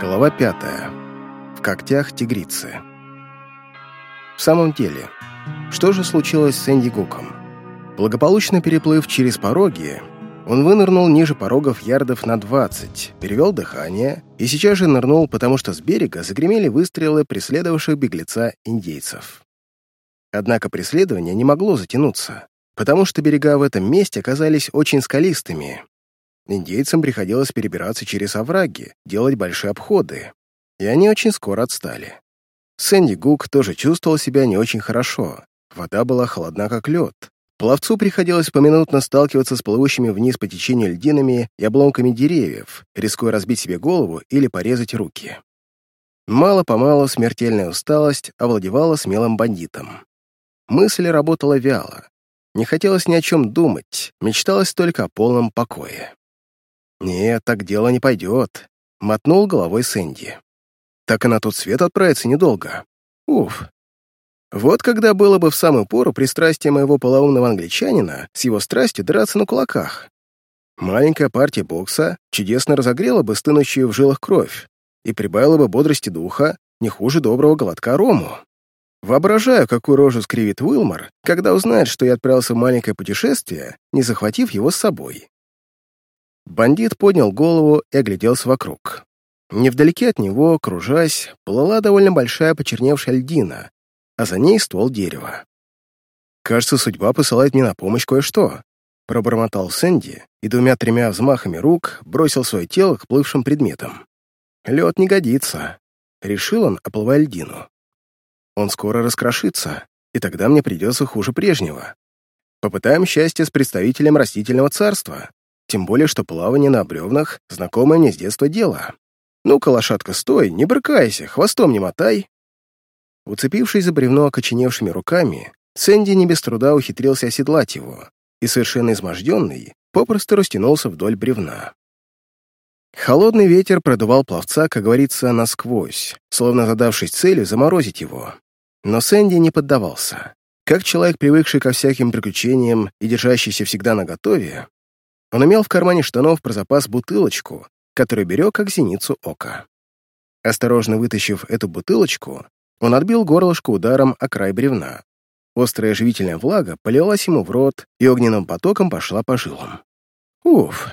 Глава пятая. В когтях тигрицы. В самом деле, что же случилось с Энди Гуком? Благополучно переплыв через пороги, он вынырнул ниже порогов ярдов на 20, перевел дыхание и сейчас же нырнул, потому что с берега загремели выстрелы преследовавших беглеца индейцев. Однако преследование не могло затянуться, потому что берега в этом месте оказались очень скалистыми. Индейцам приходилось перебираться через овраги, делать большие обходы, и они очень скоро отстали. Сэнди Гук тоже чувствовал себя не очень хорошо. Вода была холодна, как лед, Пловцу приходилось поминутно сталкиваться с плывущими вниз по течению льдинами и обломками деревьев, рискуя разбить себе голову или порезать руки. Мало-помалу смертельная усталость овладевала смелым бандитом. Мысль работала вяло. Не хотелось ни о чем думать, мечталось только о полном покое. «Нет, так дело не пойдет», — мотнул головой Сэнди. «Так и на тот свет отправиться недолго. Уф, вот когда было бы в самую пору пристрастие моего полоумного англичанина с его страстью драться на кулаках. Маленькая партия бокса чудесно разогрела бы стынущую в жилах кровь и прибавила бы бодрости духа не хуже доброго глотка рому. Воображаю, какую рожу скривит Уилмор, когда узнает, что я отправился в маленькое путешествие, не захватив его с собой. Бандит поднял голову и огляделся вокруг. Невдалеке от него, кружась, плыла довольно большая почерневшая льдина, а за ней ствол дерева. «Кажется, судьба посылает мне на помощь кое-что», пробормотал Сэнди и двумя-тремя взмахами рук бросил свое тело к плывшим предметам. «Лед не годится», — решил он, оплывая льдину. «Он скоро раскрошится, и тогда мне придется хуже прежнего. Попытаем счастье с представителем растительного царства, тем более что плавание на бревнах — знакомое мне с детства дело. Ну-ка, лошадка, стой, не брыкайся, хвостом не мотай, Уцепившись за бревно окоченевшими руками, Сэнди не без труда ухитрился оседлать его и, совершенно изможденный, попросту растянулся вдоль бревна. Холодный ветер продувал пловца, как говорится, насквозь, словно задавшись целью заморозить его. Но Сэнди не поддавался. Как человек, привыкший ко всяким приключениям и держащийся всегда наготове, он имел в кармане штанов про запас бутылочку, которую берег как зеницу ока. Осторожно вытащив эту бутылочку, он отбил горлышко ударом о край бревна. Острая живительная влага полилась ему в рот и огненным потоком пошла по жилам. Уф!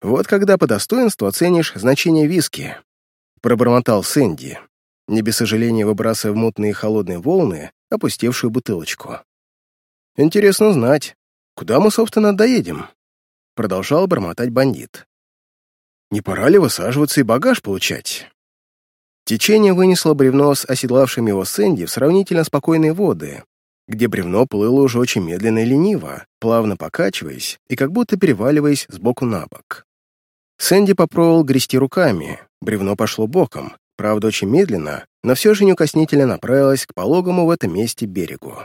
Вот когда по достоинству оценишь значение виски, пробормотал Сэнди, не без сожаления выбрасывая в мутные холодные волны опустевшую бутылочку. Интересно знать, куда мы, собственно, доедем? Продолжал бормотать бандит. Не пора ли высаживаться и багаж получать? Течение вынесло бревно с оседлавшим его Сэнди в сравнительно спокойные воды, где бревно плыло уже очень медленно и лениво, плавно покачиваясь и как будто переваливаясь с боку на бок. Сэнди попробовал грести руками, бревно пошло боком, правда, очень медленно, но все же неукоснительно направилось к пологому в этом месте берегу.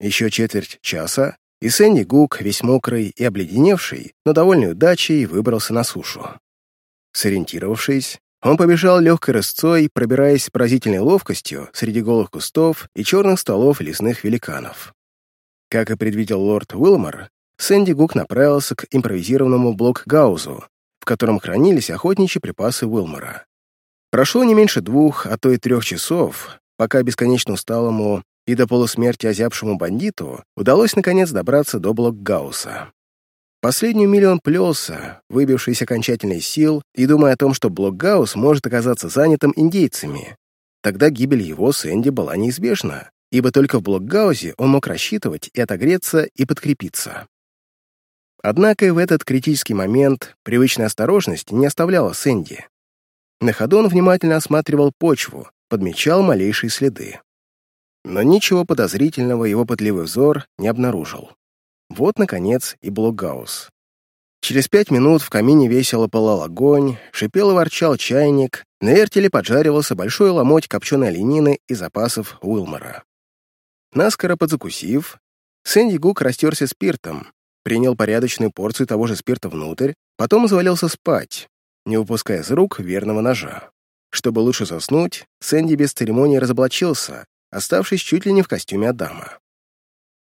Еще четверть часа, и Сэнди Гук, весь мокрый и обледеневший, но довольный удачей, выбрался на сушу. Сориентировавшись, он побежал легкой рысцой, пробираясь с поразительной ловкостью среди голых кустов и черных столов лесных великанов. Как и предвидел лорд Уилмор, Сэнди Гук направился к импровизированному блок-гаузу, в котором хранились охотничьи припасы Уилмора. Прошло не меньше двух, а то и трех часов, пока бесконечно усталому и до полусмерти озябшему бандиту удалось наконец добраться до блок-гауса. Последнюю милю он плелся, выбившись окончательно из сил и думая о том, что Блокгаус может оказаться занятым индейцами. Тогда гибель его Сэнди была неизбежна, ибо только в Блокгаузе он мог рассчитывать и отогреться, и подкрепиться. Однако и в этот критический момент привычная осторожность не оставляла Сэнди. На ходу он внимательно осматривал почву, подмечал малейшие следы. Но ничего подозрительного его пытливый взор не обнаружил. Вот, наконец, и блокгаус. Через пять минут в камине весело пылал огонь, шипел и ворчал чайник, на вертеле поджаривался большой ломоть копченой оленины и запасов Уилмора. Наскоро подзакусив, Сэнди Гук растерся спиртом, принял порядочную порцию того же спирта внутрь, потом завалился спать, не упуская из рук верного ножа. Чтобы лучше заснуть, Сэнди без церемонии разоблачился, оставшись чуть ли не в костюме Адама.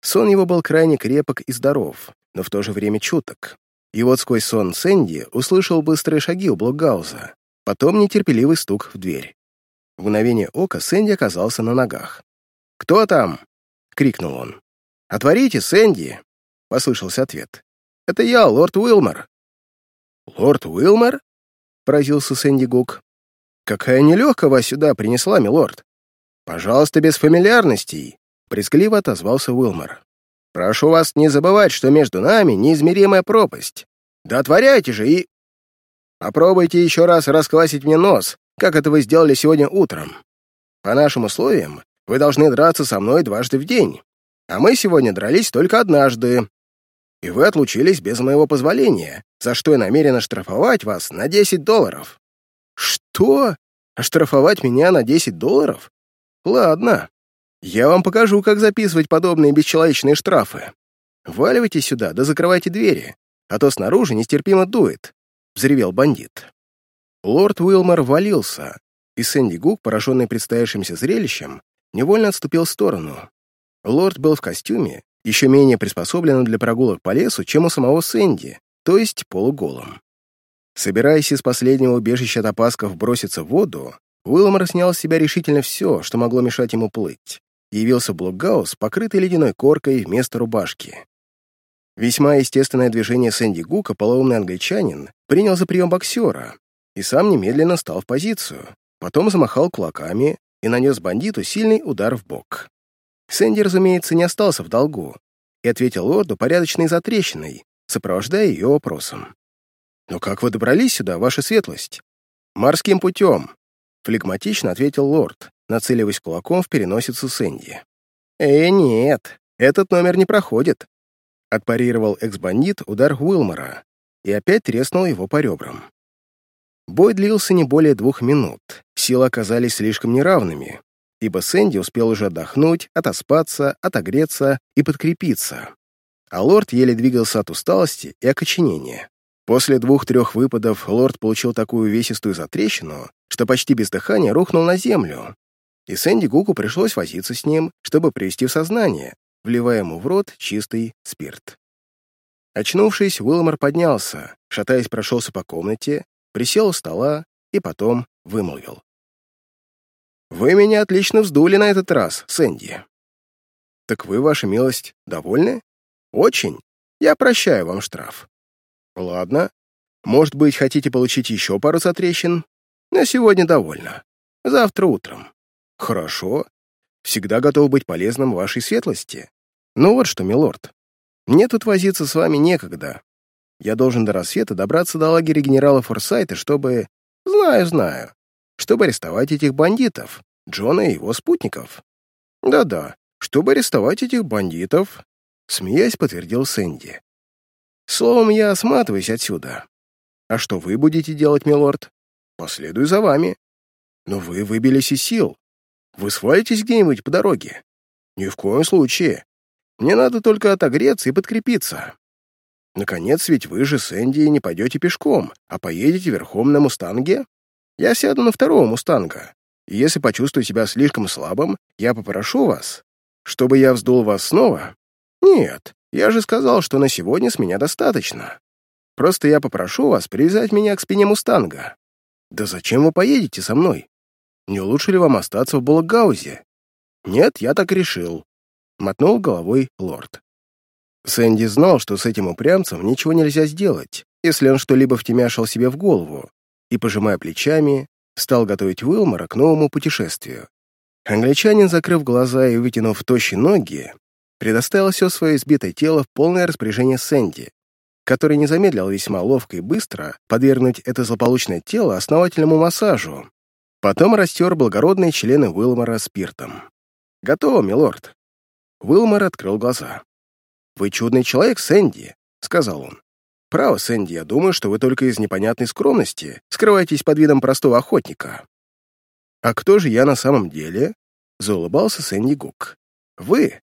Сон его был крайне крепок и здоров, но в то же время чуток. И вот сквозь сон Сэнди услышал быстрые шаги у Блокгауза. потом нетерпеливый стук в дверь. В мгновение ока Сэнди оказался на ногах. «Кто там?» — крикнул он. «Отворите, Сэнди!» — послышался ответ. «Это я, лорд Уилмор». «Лорд Уилмор?» — поразился Сэнди Гук. «Какая нелегкая вас сюда принесла, милорд!» «Пожалуйста, без фамильярностей!» — брезгливо отозвался Уилмор. «Прошу вас не забывать, что между нами неизмеримая пропасть. Да отворяйте же и...» «Попробуйте еще раз расквасить мне нос, как это вы сделали сегодня утром. По нашим условиям, вы должны драться со мной дважды в день, а мы сегодня дрались только однажды. И вы отлучились без моего позволения, за что я намерен оштрафовать вас на 10 долларов». «Что? Оштрафовать меня на 10 долларов? Ладно, я вам покажу, как записывать подобные бесчеловечные штрафы. Валивайте сюда, да закрывайте двери, а то снаружи нестерпимо дует», — взревел бандит. Лорд Уилмор валился, и Сэнди Гук, пораженный предстоящимся зрелищем, невольно отступил в сторону. Лорд был в костюме, еще менее приспособленном для прогулок по лесу, чем у самого Сэнди, то есть полуголым. Собираясь из последнего убежища от опасков броситься в воду, Уилмор снял с себя решительно все, что могло мешать ему плыть, явился Блокгаус, покрытый ледяной коркой вместо рубашки. Весьма естественное движение Сэнди Гука, полоумный англичанин, принял за прием боксера и сам немедленно стал в позицию, потом замахал кулаками и нанес бандиту сильный удар в бок. Сэнди, разумеется, не остался в долгу и ответил лорду порядочной затрещиной, сопровождая ее вопросом. «Но как вы добрались сюда, ваша светлость?» «Морским путем», — флегматично ответил лорд, нацеливаясь кулаком в переносицу Сэнди. «Э, нет, этот номер не проходит», — отпарировал экс-бандит удар Уилмора и опять треснул его по ребрам. Бой длился не более двух минут, силы оказались слишком неравными, ибо Сэнди успел уже отдохнуть, отоспаться, отогреться и подкрепиться, а лорд еле двигался от усталости и окоченения. После двух-трех выпадов лорд получил такую весистую затрещину, что почти без дыхания рухнул на землю, и Сэнди Гуку пришлось возиться с ним, чтобы привести в сознание, вливая ему в рот чистый спирт. Очнувшись, Уилмор поднялся, шатаясь, прошелся по комнате, присел у стола и потом вымолвил. «Вы меня отлично вздули на этот раз, Сэнди». «Так вы, ваша милость, довольны?» «Очень. Я прощаю вам штраф». «Ладно. Может быть, хотите получить еще пару затрещин? На сегодня довольно. Завтра утром». «Хорошо. Всегда готов быть полезным вашей светлости. Ну вот что, милорд, мне тут возиться с вами некогда. Я должен до рассвета добраться до лагеря генерала Форсайта, чтобы... Знаю, знаю. Чтобы арестовать этих бандитов, Джона и его спутников. Да-да, чтобы арестовать этих бандитов, смеясь, подтвердил Сэнди. Словом, я сматываюсь отсюда. А что вы будете делать, милорд? Последую за вами. Но вы выбились из сил. Вы свалитесь где-нибудь по дороге? Ни в коем случае. Мне надо только отогреться и подкрепиться. Наконец, ведь вы же с Энди не пойдете пешком, а поедете верхом на мустанге. Я сяду на второго мустанга, и если почувствую себя слишком слабым, я попрошу вас, чтобы я вздул вас снова. Нет, я же сказал, что на сегодня с меня достаточно. Просто я попрошу вас привязать меня к спине мустанга. Да зачем вы поедете со мной? Не лучше ли вам остаться в Балагаузе? Нет, я так решил. Мотнул головой лорд. Сэнди знал, что с этим упрямцем ничего нельзя сделать, если он что-либо втемяшил себе в голову, и, пожимая плечами, стал готовить Уилмора к новому путешествию. Англичанин, закрыв глаза и вытянув тощие ноги, предоставил все свое избитое тело в полное распоряжение Сэнди, который не замедлил весьма ловко и быстро подвергнуть это злополучное тело основательному массажу. Потом растер благородные члены Уилмора спиртом. «Готово, милорд». Уилмор открыл глаза. «Вы чудный человек, Сэнди», — сказал он. «Право, Сэнди, я думаю, что вы только из непонятной скромности скрываетесь под видом простого охотника». «А кто же я на самом деле?» — заулыбался Сэнди Гук. «Вы.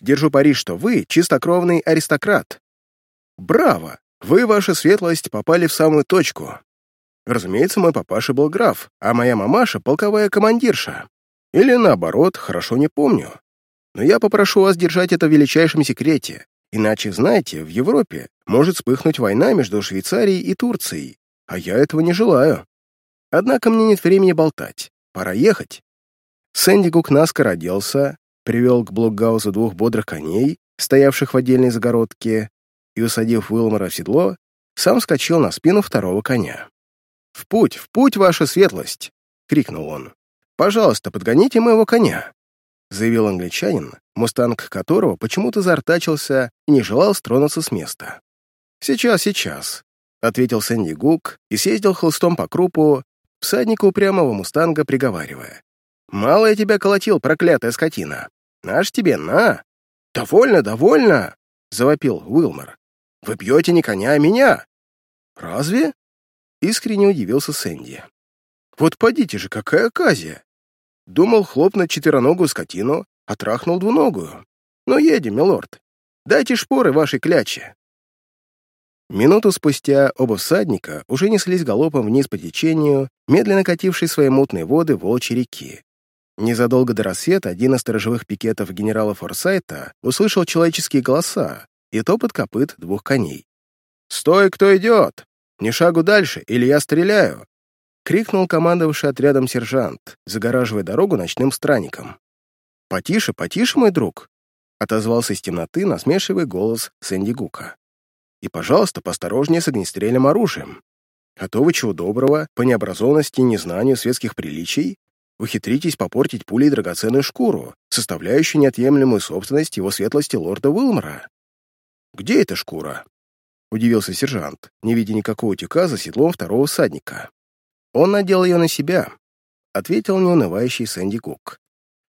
Держу пари, что вы чистокровный аристократ». «Браво! Вы, ваша светлость, попали в самую точку. Разумеется, мой папаша был граф, а моя мамаша — полковая командирша. Или наоборот, хорошо не помню. Но я попрошу вас держать это в величайшем секрете, иначе, знаете, в Европе может вспыхнуть война между Швейцарией и Турцией, а я этого не желаю. Однако мне нет времени болтать. Пора ехать. Сэнди Гук наскоро оделся, привел к Блокгаузу двух бодрых коней, стоявших в отдельной загородке, и, усадив Уилмора в седло, сам скачал на спину второго коня. «В путь, в путь, ваша светлость!» — крикнул он. «Пожалуйста, подгоните моего коня!» — заявил англичанин, мустанг которого почему-то зартачился и не желал стронуться с места. «Сейчас, сейчас», — ответил Сэнди Гук и съездил холстом по крупу, всадника упрямого мустанга приговаривая. «Мало я тебя колотил, проклятая скотина! Наш тебе, на!» «Довольно, довольно!» — завопил Уилмор. «Вы бьете не коня, а меня!» «Разве?» — искренне удивился Сэнди. «Вот подите же, какая оказия! Думал хлопнуть четвероногую скотину, а трахнул двуногую. Ну, едем, милорд. Дайте шпоры вашей кляче!» Минуту спустя оба всадника уже неслись галопом вниз по течению, медленно катившей свои мутные воды волчьей реки. Незадолго до рассвета один из сторожевых пикетов генерала Форсайта услышал человеческие голоса и топот копыт двух коней. «Стой, кто идет! Ни шагу дальше, или я стреляю!» — крикнул командовавший отрядом сержант, загораживая дорогу ночным странникам. «Потише, потише, мой друг!» — отозвался из темноты насмешливый голос Сэнди Гука. И, пожалуйста, посторожнее с огнестрельным оружием. А то вы чего доброго, по необразованности и незнанию светских приличий, ухитритесь попортить пулей драгоценную шкуру, составляющую неотъемлемую собственность его светлости лорда Уилмора. «Где эта шкура?» — удивился сержант, не видя никакого тюка за седлом второго всадника. «Он надел ее на себя», — ответил неунывающий Сэнди Кук.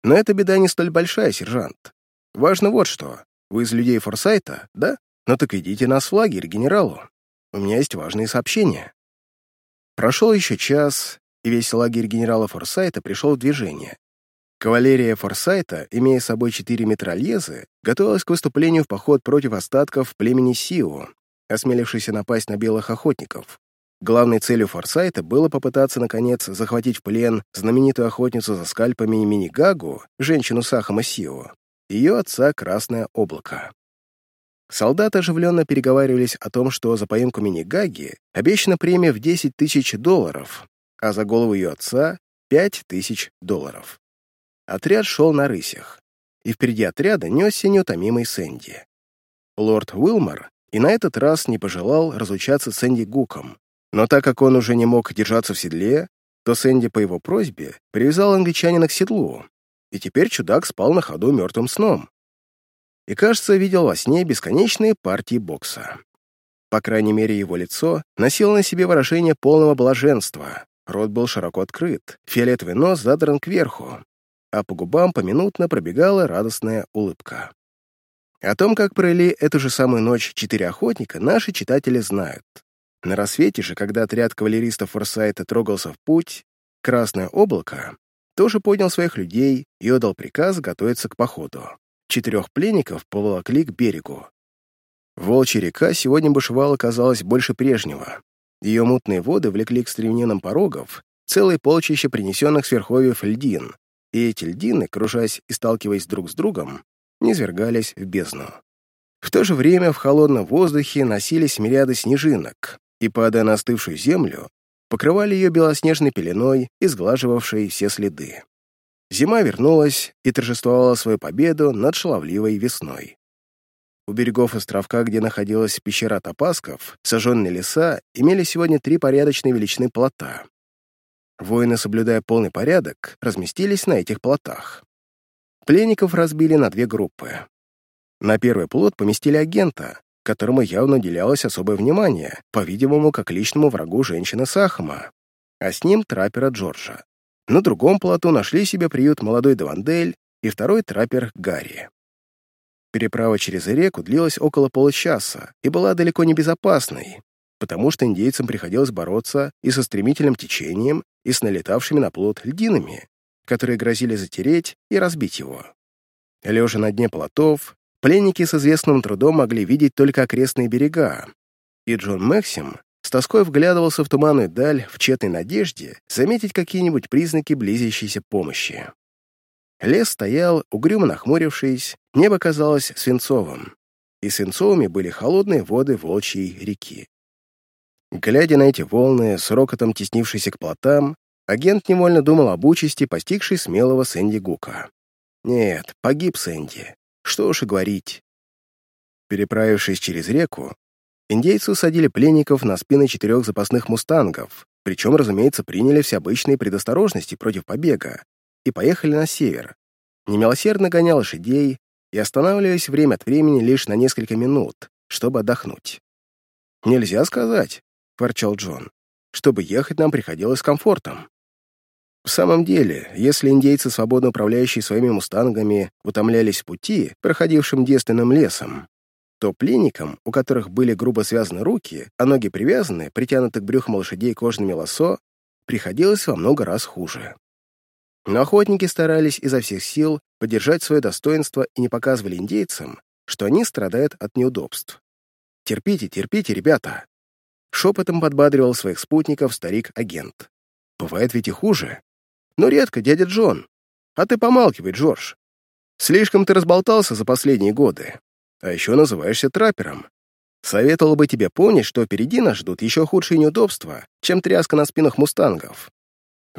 «Но эта беда не столь большая, сержант. Важно вот что. Вы из людей Форсайта, да? «Ну так ведите нас в лагерь, генералу. У меня есть важные сообщения». Прошел еще час, и весь лагерь генерала Форсайта пришел в движение. Кавалерия Форсайта, имея с собой четыре метрольезы, готовилась к выступлению в поход против остатков племени Сиу, осмелившейся напасть на белых охотников. Главной целью Форсайта было попытаться, наконец, захватить в плен знаменитую охотницу за скальпами имени Гагу, женщину Сахама Сиу, ее отца Красное Облако. Солдаты оживленно переговаривались о том, что за поимку мини-гаги обещана премия в 10 тысяч долларов, а за голову ее отца — 5 тысяч долларов. Отряд шел на рысях, и впереди отряда несся неутомимый Сэнди. Лорд Уилмор и на этот раз не пожелал разучаться с Сэнди Гуком, но так как он уже не мог держаться в седле, то Сэнди по его просьбе привязал англичанина к седлу, и теперь чудак спал на ходу мертвым сном и, кажется, видел во сне бесконечные партии бокса. По крайней мере, его лицо носило на себе выражение полного блаженства. Рот был широко открыт, фиолетовый нос задран кверху, а по губам поминутно пробегала радостная улыбка. О том, как провели эту же самую ночь четыре охотника, наши читатели знают. На рассвете же, когда отряд кавалеристов Форсайта трогался в путь, Красное облако тоже поднял своих людей и отдал приказ готовиться к походу. Четырех пленников поволокли к берегу. Волчья река сегодня бушевала, казалось, больше прежнего. Ее мутные воды влекли к стремнинам порогов целые полчища принесенных с верховьев льдин, и эти льдины, кружась и сталкиваясь друг с другом, низвергались в бездну. В то же время в холодном воздухе носились мириады снежинок, и, падая на остывшую землю, покрывали ее белоснежной пеленой, изглаживавшей все следы. Зима вернулась и торжествовала свою победу над шаловливой весной. У берегов островка, где находилась пещера Топасков, сожженные леса имели сегодня три порядочные величины плота. Воины, соблюдая полный порядок, разместились на этих плотах. Пленников разбили на две группы. На первый плот поместили агента, которому явно уделялось особое внимание, по-видимому, как личному врагу женщины Сахама, а с ним траппера Джорджа. На другом плоту нашли себе приют молодой Давандель и второй траппер Гарри. Переправа через реку длилась около получаса и была далеко не безопасной, потому что индейцам приходилось бороться и со стремительным течением, и с налетавшими на плот льдинами, которые грозили затереть и разбить его. Лежа на дне плотов, пленники с известным трудом могли видеть только окрестные берега, и Джон Максим с тоской вглядывался в туманную даль в тщетной надежде заметить какие-нибудь признаки близящейся помощи. Лес стоял, угрюмо нахмурившись, небо казалось свинцовым, и свинцовыми были холодные воды волчьей реки. Глядя на эти волны, с рокотом теснившиеся к плотам, агент невольно думал об участи, постигшей смелого Сэнди Гука. Нет, погиб Сэнди. Что уж и говорить. Переправившись через реку, индейцы усадили пленников на спины четырех запасных мустангов, причем, разумеется, приняли все обычные предосторожности против побега и поехали на север, немилосердно гоня лошадей и останавливаясь время от времени лишь на несколько минут, чтобы отдохнуть. «Нельзя сказать», — ворчал Джон, «чтобы ехать нам приходилось с комфортом. В самом деле, если индейцы, свободно управляющие своими мустангами, утомлялись в пути, проходившим девственным лесом, то пленникам, у которых были грубо связаны руки, а ноги привязаны, притянуты к брюхам лошадей кожными лосо, приходилось во много раз хуже. Но охотники старались изо всех сил поддержать свое достоинство и не показывали индейцам, что они страдают от неудобств. «Терпите, терпите, ребята!» Шепотом подбадривал своих спутников старик-агент. «Бывает ведь и хуже. Но редко, дядя Джон. А ты помалкивай, Джордж. Слишком ты разболтался за последние годы. А еще называешься траппером. Советовал бы тебе помнить, что впереди нас ждут еще худшие неудобства, чем тряска на спинах мустангов.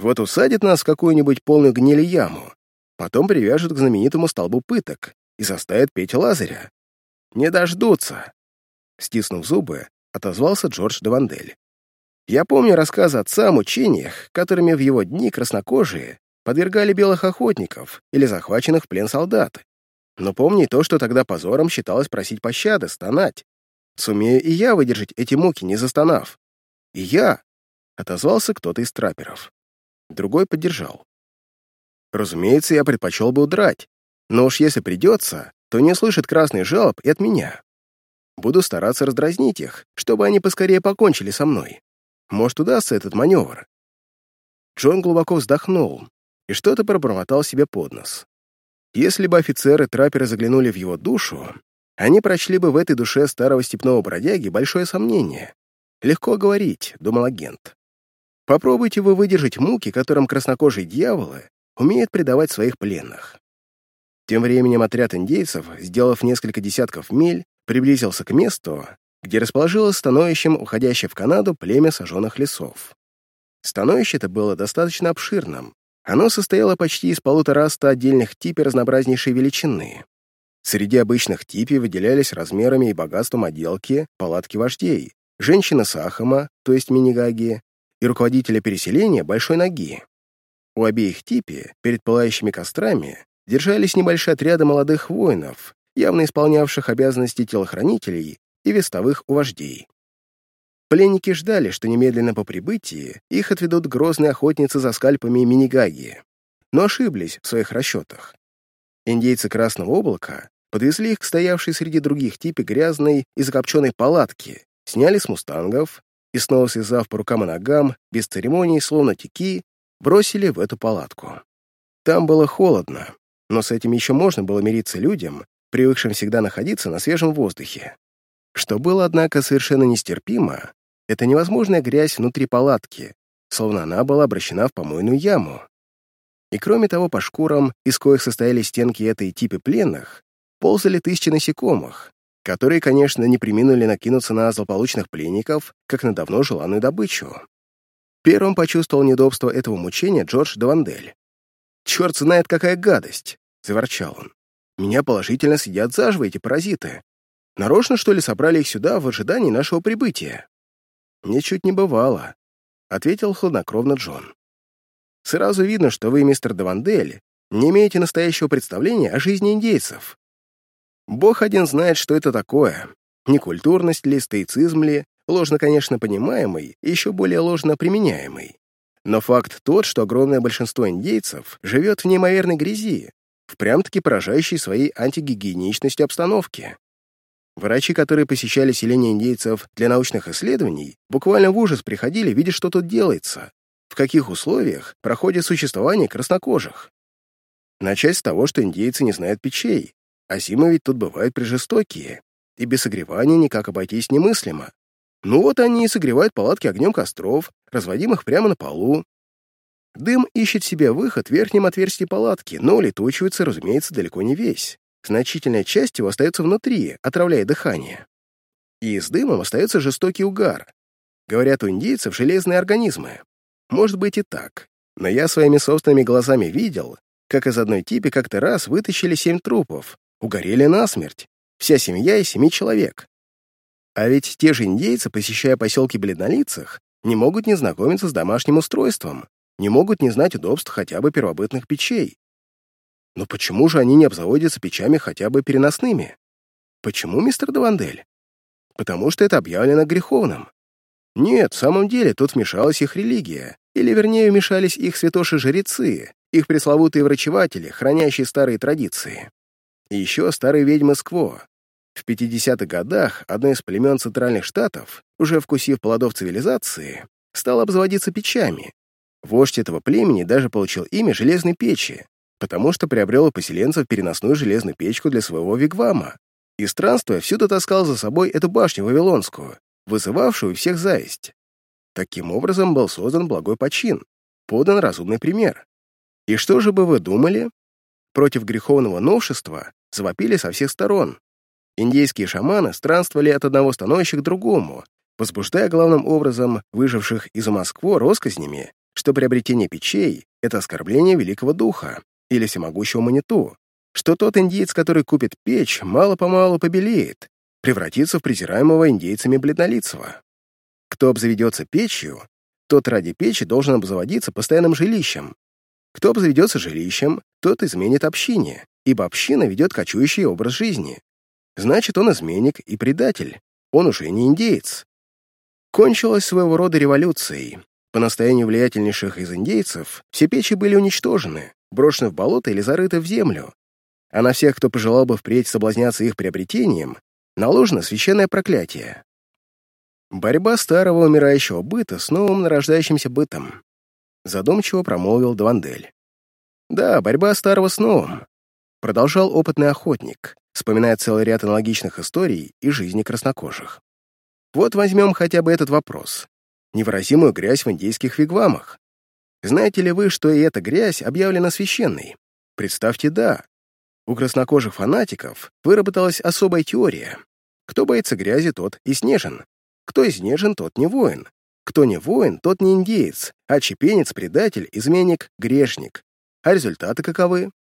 Вот усадит нас в какую-нибудь полную гнили яму, потом привяжет к знаменитому столбу пыток и заставит петь Лазаря. Не дождутся. Стиснув зубы, отозвался Джордж Давандель. Я помню рассказы отца о мучениях, которыми в его дни краснокожие подвергали белых охотников или захваченных в плен солдат. Но помни то, что тогда позором считалось просить пощады, стонать. Сумею и я выдержать эти муки, не застонав. И я, — отозвался кто-то из трапперов. Другой поддержал. Разумеется, я предпочел бы удрать, но уж если придется, то не слышит красный жалоб и от меня. Буду стараться раздразнить их, чтобы они поскорее покончили со мной. Может, удастся этот маневр. Джон глубоко вздохнул и что-то пробормотал себе под нос. Если бы офицеры-трапперы заглянули в его душу, они прочли бы в этой душе старого степного бродяги большое сомнение. «Легко говорить», — думал агент. «Попробуйте вы выдержать муки, которым краснокожие дьяволы умеют предавать своих пленных». Тем временем отряд индейцев, сделав несколько десятков миль, приблизился к месту, где расположилось становищем уходящее в Канаду племя сожженных лесов. Становище это было достаточно обширным, оно состояло почти из полутора ста отдельных типей разнообразнейшей величины. Среди обычных типей выделялись размерами и богатством отделки палатки вождей, женщины Сахама, то есть Минигаги, и руководителя переселения Большой Ноги. У обеих типи, перед пылающими кострами, держались небольшие отряды молодых воинов, явно исполнявших обязанности телохранителей и вестовых у вождей. Пленники ждали, что немедленно по прибытии их отведут грозные охотницы за скальпами Минигаги, но ошиблись в своих расчетах. Индейцы Красного Облака подвезли их к стоявшей среди других типе грязной и закопченной палатке, сняли с мустангов и, снова связав по рукам и ногам, без церемоний, словно тики, бросили в эту палатку. Там было холодно, но с этим еще можно было мириться людям, привыкшим всегда находиться на свежем воздухе. Что было, однако, совершенно нестерпимо, это невозможная грязь внутри палатки, словно она была обращена в помойную яму. И кроме того, по шкурам, из коих состояли стенки этой типы пленных, ползали тысячи насекомых, которые, конечно, не приминули накинуться на злополучных пленников, как на давно желанную добычу. Первым почувствовал недобство этого мучения Джордж Давандель. «Черт знает, какая гадость!» — заворчал он. «Меня положительно съедят заживо эти паразиты. Нарочно, что ли, собрали их сюда в ожидании нашего прибытия?» «Ничуть не бывало», — ответил хладнокровно Джон. «Сразу видно, что вы, мистер Давандель, не имеете настоящего представления о жизни индейцев. Бог один знает, что это такое. Некультурность ли, стоицизм ли, ложно, конечно, понимаемый еще более ложно применяемый. Но факт тот, что огромное большинство индейцев живет в неимоверной грязи, в прям-таки поражающей своей антигигиеничностью обстановке. Врачи, которые посещали селение индейцев для научных исследований, буквально в ужас приходили, видя, что тут делается, в каких условиях проходит существование краснокожих. Начать с того, что индейцы не знают печей, а зимы ведь тут бывают прижестокие, и без согревания никак обойтись немыслимо. Ну вот они и согревают палатки огнем костров, разводимых прямо на полу. Дым ищет себе выход в верхнем отверстии палатки, но улетучивается, разумеется, далеко не весь. Значительная часть его остается внутри, отравляя дыхание. И с дымом остается жестокий угар. говорят, у индейцев железные организмы. Может быть и так. Но я своими собственными глазами видел, как из одной типи как-то раз вытащили семь трупов, угорели насмерть. Вся семья из семи человек. А ведь те же индейцы, посещая поселки бледнолицах, не могут не знакомиться с домашним устройством, не могут не знать удобств хотя бы первобытных печей. Но почему же они не обзаводятся печами хотя бы переносными? Почему, мистер Давандель? Потому что это объявлено греховным. Нет, в самом деле тут вмешалась их религия, или вернее вмешались их святоши-жрецы, их пресловутые врачеватели, хранящие старые традиции. И еще старые ведьмы Скво. В 50-х годах одно из племен Центральных Штатов, уже вкусив плодов цивилизации, стало обзаводиться печами. Вождь этого племени даже получил имя Железной Печи, потому что приобрел у поселенцев переносную железную печку для своего вигвама, и странствуя всюду таскал за собой эту башню Вавилонскую, вызывавшую всех зависть. Таким образом был создан благой почин, подан разумный пример. И что же бы вы думали? Против греховного новшества завопили со всех сторон. Индейские шаманы странствовали от одного становища к другому, возбуждая главным образом выживших из Москвы россказнями, что приобретение печей — это оскорбление великого духа или всемогущего маниту, что тот индейец, который купит печь, мало-помалу побелеет, превратится в презираемого индейцами бледнолицего. Кто обзаведется печью, тот ради печи должен обзаводиться постоянным жилищем. Кто обзаведется жилищем, тот изменит общине, ибо община ведет кочующий образ жизни. Значит, он изменник и предатель, он уже не индеец. Кончилась своего рода революцией. По настоянию влиятельнейших из индейцев все печи были уничтожены, брошены в болото или зарыты в землю, а на всех, кто пожелал бы впредь соблазняться их приобретением, наложено священное проклятие. Борьба старого умирающего быта с новым нарождающимся бытом. Задумчиво промолвил Двандель. Да, борьба старого с новым. Продолжал опытный охотник, вспоминая целый ряд аналогичных историй и жизни краснокожих. Вот возьмем хотя бы этот вопрос. Невыразимую грязь в индейских вигвамах. Знаете ли вы, что и эта грязь объявлена священной? Представьте, да. У краснокожих фанатиков выработалась особая теория. Кто боится грязи, тот и снежен. Кто изнежен, тот не воин. Кто не воин, тот не индеец, а чепенец, предатель, изменник, грешник. А результаты каковы?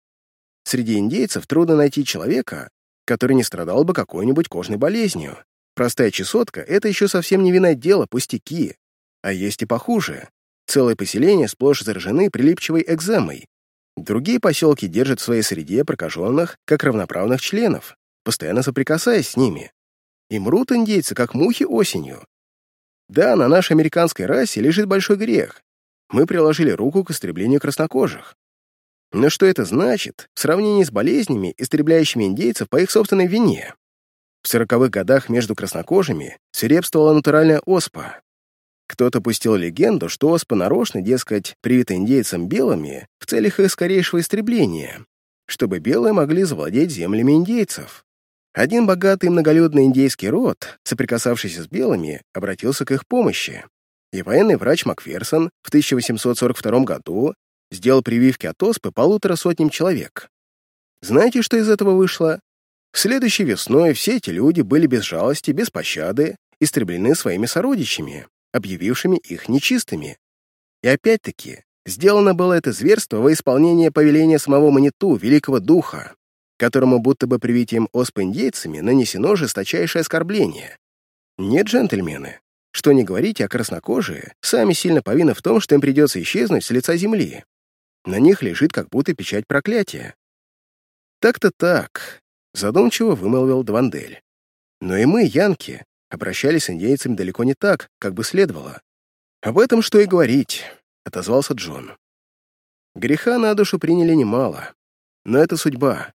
Среди индейцев трудно найти человека, который не страдал бы какой-нибудь кожной болезнью. Простая чесотка — это еще совсем невинное дело, пустяки. А есть и похуже. Целые поселения сплошь заражены прилипчивой экземой. Другие поселки держат в своей среде прокаженных как равноправных членов, постоянно соприкасаясь с ними. И мрут индейцы, как мухи осенью. Да, на нашей американской расе лежит большой грех. Мы приложили руку к истреблению краснокожих. Но что это значит в сравнении с болезнями, истребляющими индейцев по их собственной вине? В сороковых годах между краснокожими свирепствовала натуральная оспа. Кто-то пустил легенду, что оспа нарочно, дескать, привита индейцам белыми в целях их скорейшего истребления, чтобы белые могли завладеть землями индейцев. Один богатый многолюдный индейский род, соприкасавшийся с белыми, обратился к их помощи, и военный врач Макферсон в 1842 году сделал прививки от оспы полутора сотням человек. Знаете, что из этого вышло? Следующей весной все эти люди были без жалости, без пощады, истреблены своими сородичами, объявившими их нечистыми. И опять-таки, сделано было это зверство во исполнение повеления самого Маниту, Великого Духа, которому будто бы привитием оспы индейцами нанесено жесточайшее оскорбление. Нет, джентльмены, что не говорите, а краснокожие сами сильно повинны в том, что им придется исчезнуть с лица земли. На них лежит как будто печать проклятия. Так-то так, задумчиво вымолвил Двандель. Но и мы, янки, обращались с индейцами далеко не так, как бы следовало. Об этом что и говорить, отозвался Джон. Греха на душу приняли немало, но это судьба.